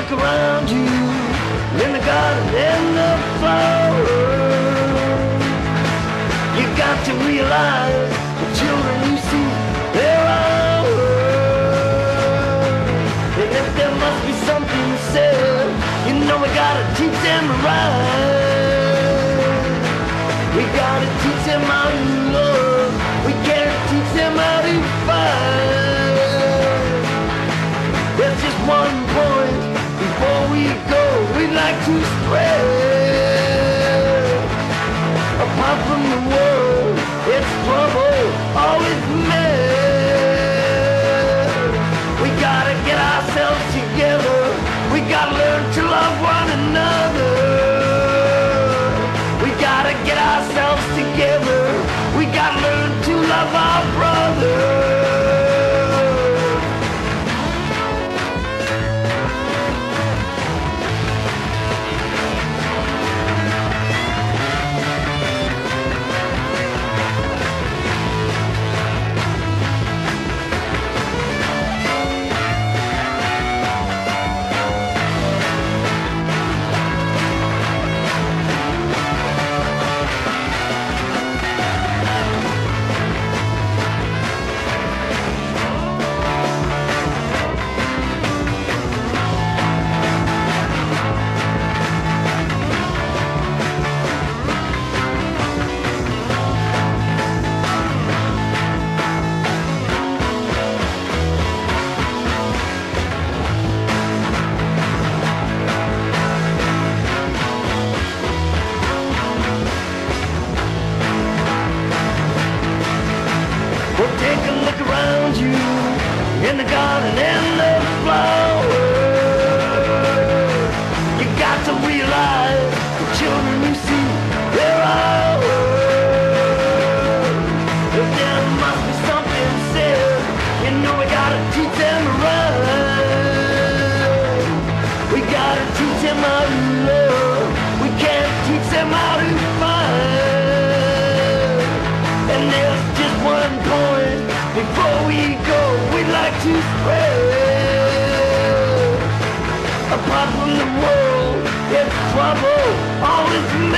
look around you in the garden and the flowers. You got to realize the children you see, they're ours. And if there must be something said, you know we gotta teach them right. We gotta teach them how to spread. Apart from the world, it's trouble, always around you in the garden and the flowers. You got to realize the children you see, they're ours. If there must be something said, you know we gotta teach them to right. We gotta teach them how to love. We can't teach them how to it's trouble, always